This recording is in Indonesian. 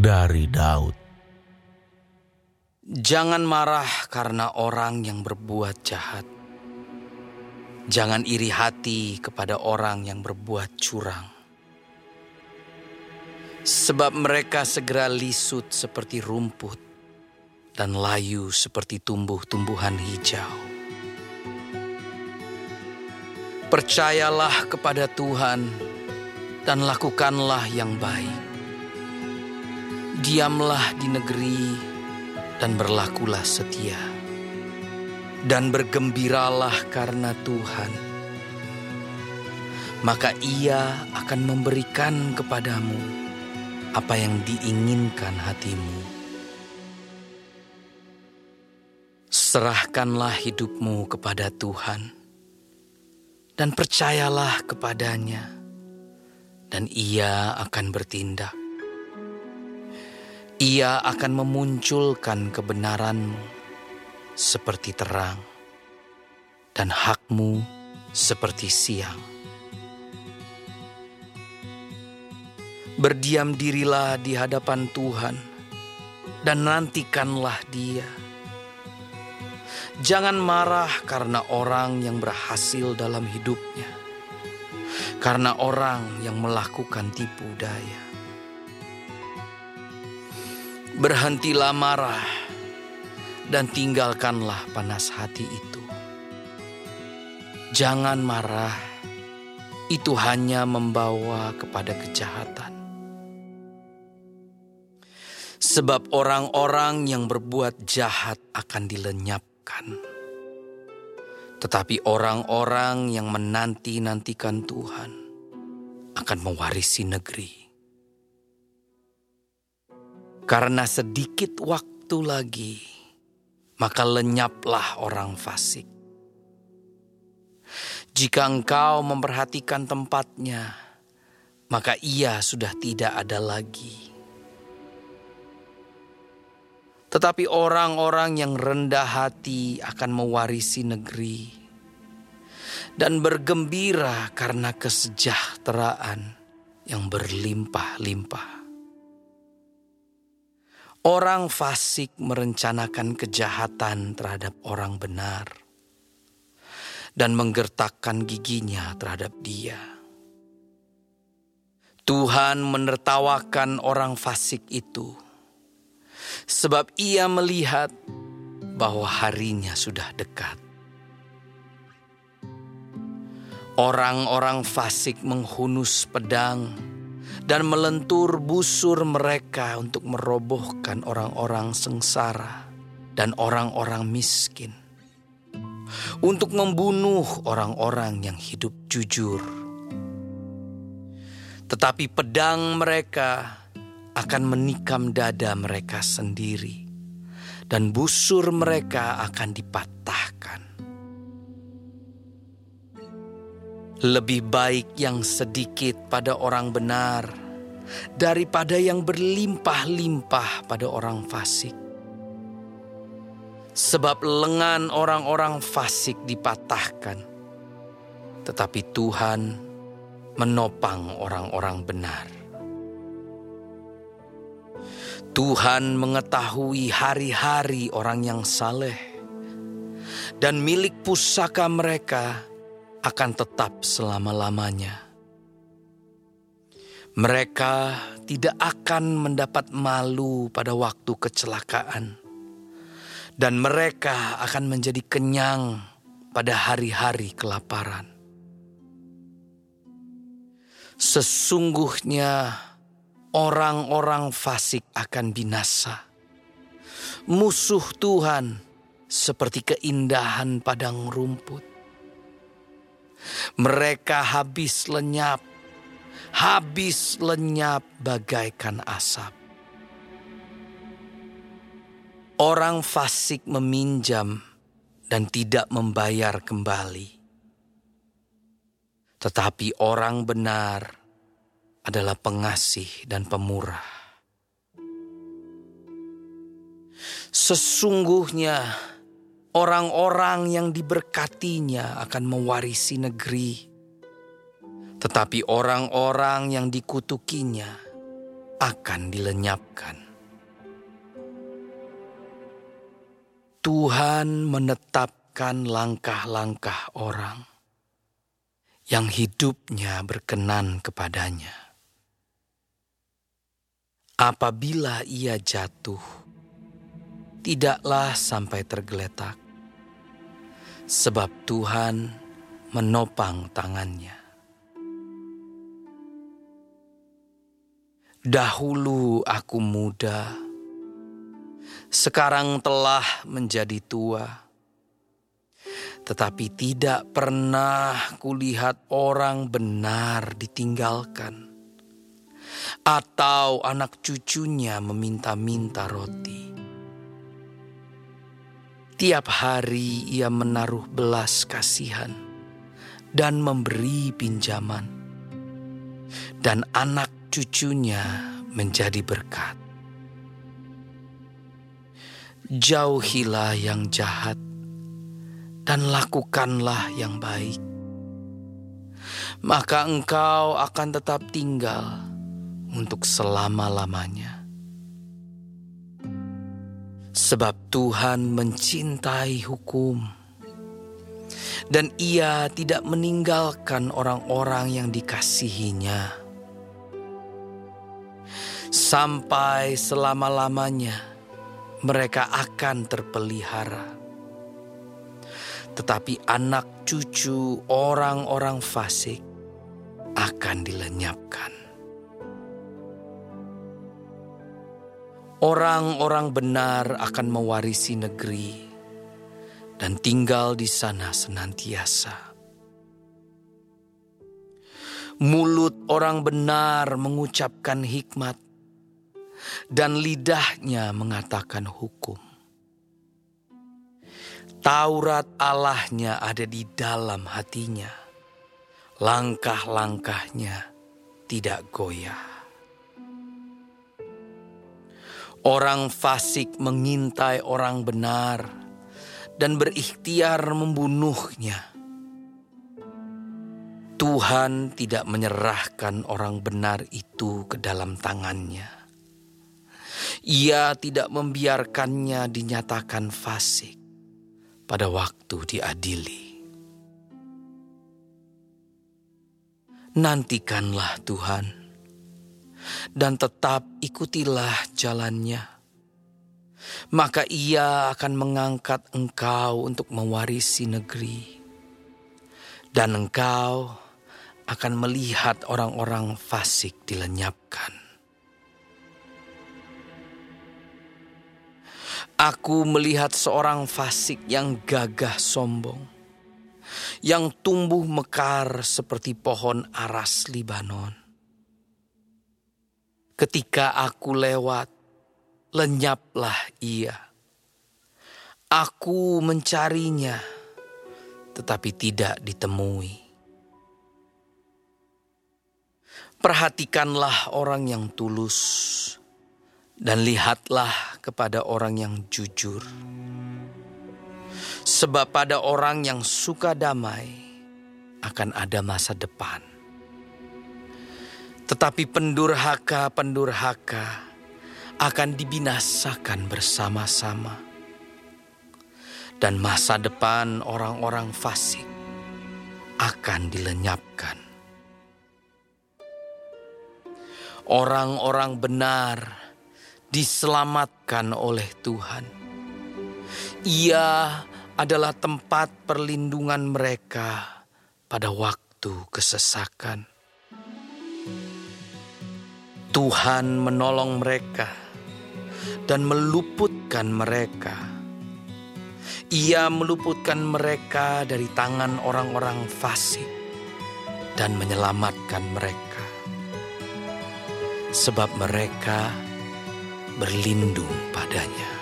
dari Daud. Jangan marah karena orang yang berbuat jahat. Jangan iri hati kepada orang yang berbuat curang. Sebab mereka segera lisut seperti rumput dan layu seperti tumbuh-tumbuhan hijau. Percayalah kepada Tuhan dan lakukanlah yang baik diamlah di negeri dan berlakulah setia. Dan bergembiralah karena Tuhan. Maka ia akan memberikan kepadamu apa yang diinginkan hatimu. Serahkanlah hidupmu kepada Tuhan dan percayalah kepadanya dan ia akan bertindak. Ia akan memunculkan kebenaranmu seperti terang dan hakmu seperti siang. Berdiam dirilah di hadapan Tuhan dan nantikanlah Dia. Jangan marah karena orang yang berhasil dalam hidupnya, karena orang yang melakukan tipu daya Berhentilah marah dan tinggalkanlah panas hati itu. Jangan marah, itu hanya membawa kepada kejahatan. Sebab orang-orang yang berbuat jahat akan dilenyapkan. Tetapi orang-orang yang menanti-nantikan Tuhan akan mewarisi negeri. Karena sedikit waktu lagi, maka lenyaplah orang fasik. Jika engkau memperhatikan tempatnya, maka ia sudah tidak ada lagi. Tetapi orang-orang yang rendah hati akan mewarisi negeri dan bergembira karena kesejahteraan yang berlimpah-limpah. Orang fasik merencanakan kejahatan terhadap orang benar dan menggertakkan giginya terhadap dia. Tuhan menertawakan orang fasik itu sebab ia melihat bahwa harinya sudah dekat. Orang-orang fasik menghunus pedang dan melentur busur mereka untuk merobohkan orang-orang sengsara dan orang-orang miskin, untuk membunuh orang-orang yang hidup jujur. Tetapi pedang mereka akan menikam dada mereka sendiri, dan busur mereka akan dipatahkan. Lebih baik yang sedikit pada orang benar daripada yang berlimpah-limpah pada orang fasik. Sebab lengan orang-orang fasik dipatahkan, tetapi Tuhan menopang orang-orang benar. Tuhan mengetahui hari-hari orang yang saleh, dan milik pusaka mereka akan tetap selama-lamanya. Mereka tidak akan mendapat malu pada waktu kecelakaan, dan mereka akan menjadi kenyang pada hari-hari kelaparan. Sesungguhnya orang-orang fasik akan binasa. Musuh Tuhan seperti keindahan padang rumput mereka habis lenyap, habis lenyap bagaikan asap. Orang fasik meminjam dan tidak membayar kembali. Tetapi orang benar adalah pengasih dan pemurah. Sesungguhnya Orang-orang yang diberkatinya akan mewarisi negeri, tetapi orang-orang yang dikutukinya akan dilenyapkan. Tuhan menetapkan langkah-langkah orang yang hidupnya berkenan kepadanya. Apabila ia jatuh, tidaklah sampai tergeletak, sebab Tuhan menopang tangannya. Dahulu aku muda, sekarang telah menjadi tua. Tetapi tidak pernah kulihat orang benar ditinggalkan, atau anak cucunya meminta-minta roti. Tiap hari ia menaruh belas kasihan dan memberi pinjaman, dan anak cucunya menjadi berkat. Jauhilah yang jahat dan lakukanlah yang baik. Maka engkau akan tetap tinggal untuk selama-lamanya. Sebab Tuhan mencintai hukum dan ia tidak meninggalkan orang-orang yang dikasihinya sampai selama-lamanya mereka akan terpelihara. Tetapi anak cucu orang-orang fasik akan dilenyapkan. Orang-orang benar akan mewarisi negeri dan tinggal di sana senantiasa. Mulut orang benar mengucapkan hikmat, dan lidahnya mengatakan hukum. Taurat Allahnya ada di dalam hatinya. Langkah-langkahnya tidak goyah. Orang fasik mengintai orang benar dan berikhtiar membunuhnya. Tuhan tidak menyerahkan orang benar itu ke dalam tangannya ia tidak membiarkannya dinyatakan fasik pada waktu diadili. Nantikanlah Tuhan dan tetap ikutilah jalannya. Maka ia akan mengangkat engkau untuk mewarisi negeri. Dan engkau akan melihat orang-orang fasik dilenyapkan. Aku melihat seorang fasik yang gagah sombong, yang tumbuh mekar seperti pohon aras Libanon. Ketika aku lewat, lenyaplah ia. Aku mencarinya, tetapi tidak ditemui. Perhatikanlah orang yang tulus dan lihatlah kepada orang yang jujur. Sebab pada orang yang suka damai akan ada masa depan. Tetapi pendurhaka-pendurhaka akan dibinasakan bersama-sama. Dan masa depan orang-orang fasik akan dilenyapkan. Orang-orang benar diselamatkan oleh Tuhan. Ia adalah tempat perlindungan mereka pada waktu kesesakan. Tuhan menolong mereka dan meluputkan mereka. Ia meluputkan mereka dari tangan orang-orang fasik dan menyelamatkan mereka, sebab mereka berlindung padanya.